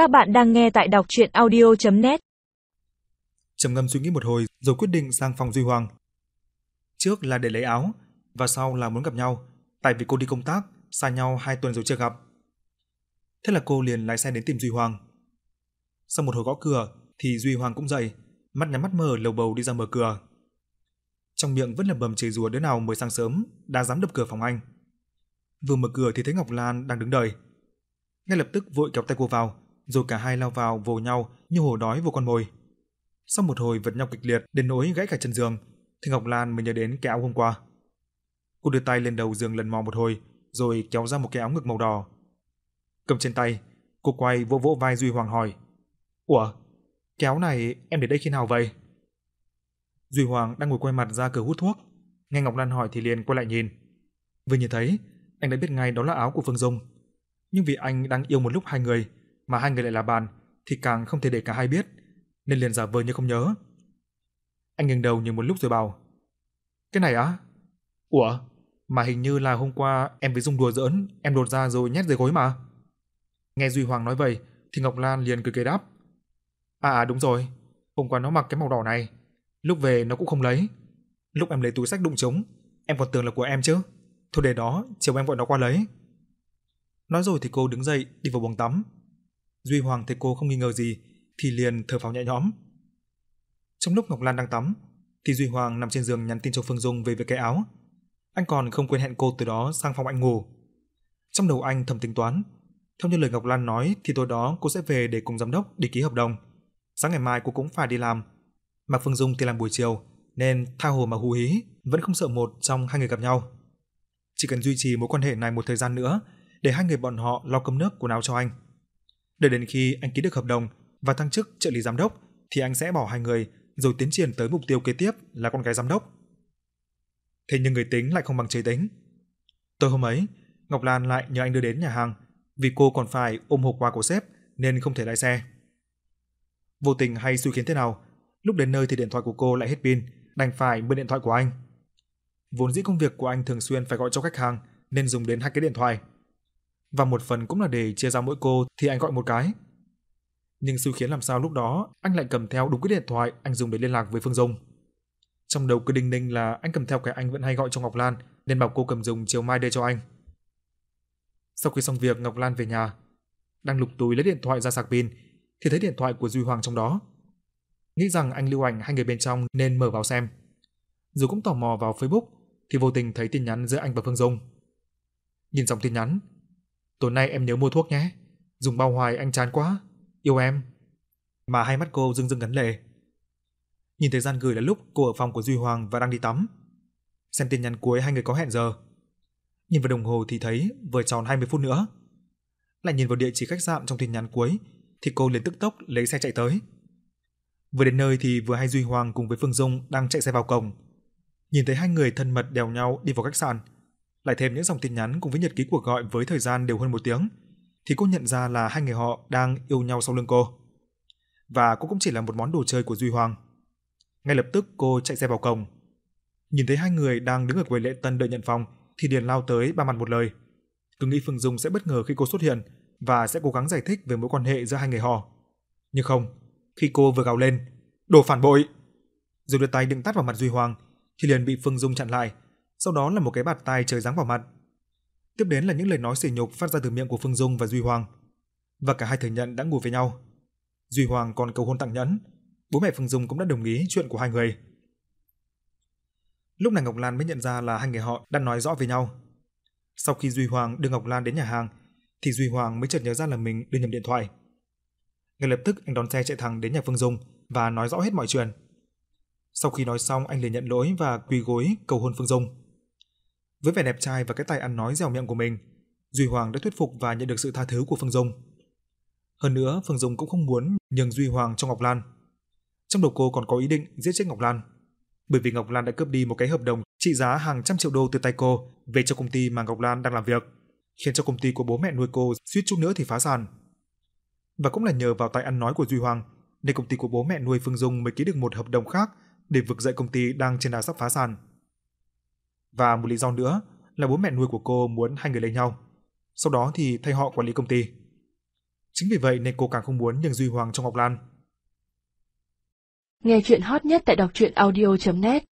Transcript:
Các bạn đang nghe tại đọc chuyện audio.net Trầm ngâm suy nghĩ một hồi rồi quyết định sang phòng Duy Hoàng. Trước là để lấy áo và sau là muốn gặp nhau, tại vì cô đi công tác, xa nhau 2 tuần rồi chưa gặp. Thế là cô liền lái xe đến tìm Duy Hoàng. Sau một hồi gõ cửa thì Duy Hoàng cũng dậy, mắt nhắm mắt mở lầu bầu đi ra mở cửa. Trong miệng vẫn là bầm chửi rủa đứa nào mới sáng sớm đã dám đập cửa phòng anh. Vừa mở cửa thì thấy Ngọc Lan đang đứng đợi. Ngay lập tức vội kéo tay cô vào, rồi cả hai lao vào vồ nhau như hổ đói vô con mồi. Sau một hồi vật nhau kịch liệt đến nỗi gãy cả chân giường, thì Ngọc Lan mới nhớ đến cái áo hôm qua. Cô đưa tay lên đầu giường lần mò một hồi, rồi kéo ra một cái áo ngực màu đỏ. Cầm trên tay, cô quay vỗ vỗ vai Duy Hoàng hỏi: "Ủa, cái áo này em để đây khi nào vậy?" Duy Hoàng đang ngồi quay mặt ra cửa hút thuốc, nghe Ngọc Lan hỏi thì liền quay lại nhìn. Vừa nhìn thấy, anh đã biết ngay đó là áo của Phương Dung. Nhưng vì anh đang yêu một lúc hai người, mà hai người lại là bạn, thì càng không thể để cả hai biết, nên liền giả vờ như không nhớ. Anh nghiêng đầu nhìn một lúc rồi bảo: "Cái này á? Ủa, mà hình như là hôm qua em với Dung đùa giỡn, em đột ra rồi nhét dưới gối mà." Nghe Duy Hoàng nói vậy, thì Ngọc Lan liền cười cười đáp: "À à đúng rồi, hôm qua nó mặc cái màu đỏ này, lúc về nó cũng không lấy. Lúc em lấy túi sách đụng trúng, em còn tưởng là của em chứ. Thôi để đó, chiều em gọi nó qua lấy." Nói rồi thì cô đứng dậy đi vào buồng tắm. Duy Hoàng thấy cô không nghi ngờ gì thì liền thở phào nhẹ nhõm. Trong lúc Ngọc Lan đang tắm, thì Duy Hoàng nằm trên giường nhắn tin cho Phương Dung về việc cái áo. Anh còn không quên hẹn cô từ đó sang phòng anh ngủ. Trong đầu anh thầm tính toán, theo như lời Ngọc Lan nói thì tối đó cô sẽ về để cùng giám đốc đi ký hợp đồng. Sáng ngày mai cô cũng phải đi làm. Mà Phương Dung thì làm buổi chiều nên tha hồ mà hú hí, vẫn không sợ một trong hai người gặp nhau. Chỉ cần duy trì mối quan hệ này một thời gian nữa để hai người bọn họ lo cơm nước quần áo cho anh. Đợi đến khi anh ký được hợp đồng và thăng chức trợ lý giám đốc thì anh sẽ bỏ hai người rồi tiến triển tới mục tiêu kế tiếp là con gái giám đốc. Thế nhưng người tính lại không bằng trời tính. Tối hôm ấy, Ngọc Lan lại nhờ anh đưa đến nhà hàng vì cô còn phải ôm hộp quà của sếp nên không thể lái xe. Vô tình hay xui khiến thế nào, lúc đến nơi thì điện thoại của cô lại hết pin, đành phải mượn điện thoại của anh. Vốn dĩ công việc của anh thường xuyên phải gọi cho khách hàng nên dùng đến hai cái điện thoại. Và một phần cũng là để chia ra mỗi cô thì anh gọi một cái. Nhưng xui khiến làm sao lúc đó anh lại cầm theo đúng cái điện thoại anh dùng để liên lạc với Phương Dung. Trong đầu cứ đinh ninh là anh cầm theo cái anh vẫn hay gọi cho Ngọc Lan nên bảo cô cầm dùng chiều mai đưa cho anh. Sau khi xong việc Ngọc Lan về nhà, đang lục túi lấy điện thoại ra sạc pin thì thấy điện thoại của Duy Hoàng trong đó. Nghĩ rằng anh lưu ảnh hai người bên trong nên mở vào xem. Dù cũng tò mò vào Facebook thì vô tình thấy tin nhắn giữa anh và Phương Dung. Nhìn dòng tin nhắn, "Tối nay em nhớ mua thuốc nhé, dùng bao hoài anh chán quá, yêu em." Mà hai mắt cô rưng rưng ngấn lệ. Nhìn thời gian gửi là lúc cô ở phòng của Duy Hoàng và đang đi tắm. Xem tin nhắn cuối hai người có hẹn giờ. Nhìn vào đồng hồ thì thấy vừa tròn 20 phút nữa. Lại nhìn vào địa chỉ khách sạn trong tin nhắn cuối thì cô liền tức tốc lấy xe chạy tới. Vừa đến nơi thì vừa hay Duy Hoàng cùng với Phương Dung đang chạy xe vào cổng. Nhìn thấy hai người thân mật đèo nhau đi vào khách sạn, lại thêm những dòng tin nhắn cùng với nhật ký cuộc gọi với thời gian đều hơn một tiếng, thì cô nhận ra là hai người họ đang yêu nhau sau lưng cô. Và cô cũng chỉ là một món đồ chơi của Duy Hoàng. Ngay lập tức cô chạy xe vào cổng. Nhìn thấy hai người đang đứng ở quầy lễ tân đợi nhận phòng thì liền lao tới ba mặt một lời. Cứ nghĩ Phương Dung sẽ bất ngờ khi cô xuất hiện và sẽ cố gắng giải thích về mối quan hệ giữa hai người họ. Nhưng không, khi cô vừa gào lên, "Đồ phản bội!" rồi đưa tay định tát vào mặt Duy Hoàng thì liền bị Phương Dung chặn lại, sau đó là một cái bạt tai trời giáng vào mặt. Tiếp đến là những lời nói sỉ nhục phát ra từ miệng của Phương Dung và Duy Hoàng. Và cả hai thừa nhận đã ngủ với nhau. Duy Hoàng còn cầu hôn tặng nhẫn, bố mẹ Phương Dung cũng đã đồng ý chuyện của hai người. Lúc này Ngọc Lan mới nhận ra là hai người họ đã nói rõ với nhau. Sau khi Duy Hoàng đưa Ngọc Lan đến nhà hàng, thì Duy Hoàng mới chợt nhớ ra là mình đưa nhầm điện thoại. Ngay lập tức anh đón xe chạy thẳng đến nhà Phương Dung và nói rõ hết mọi chuyện. Sau khi nói xong, anh liền nhận lỗi và quỳ gối cầu hôn Phương Dung. Với vẻ đẹp trai và cái tài ăn nói dẻo miệng của mình, Duy Hoàng đã thuyết phục và nhận được sự tha thứ của Phương Dung. Hơn nữa, Phương Dung cũng không muốn nhường Duy Hoàng cho Ngọc Lan. Trong đầu cô còn có ý định giết chết Ngọc Lan, bởi vì Ngọc Lan đã cướp đi một cái hợp đồng trị giá hàng trăm triệu đô từ tay cô về cho công ty mà Ngọc Lan đang làm việc, khiến cho công ty của bố mẹ nuôi cô suýt chút nữa thì phá sản. Và cũng là nhờ vào tài ăn nói của Duy Hoàng, nên công ty của bố mẹ nuôi Phương Dung mới ký được một hợp đồng khác để vực dậy công ty đang trên đà sắp phá sản. Và một lý do nữa là bố mẹ nuôi của cô muốn hai người lấy nhau. Sau đó thì thay họ quản lý công ty. Chính vì vậy nên cô càng không muốn nhường Duy Hoàng cho Ngọc Lan. Nghe chuyện hot nhất tại đọc truyện audio.net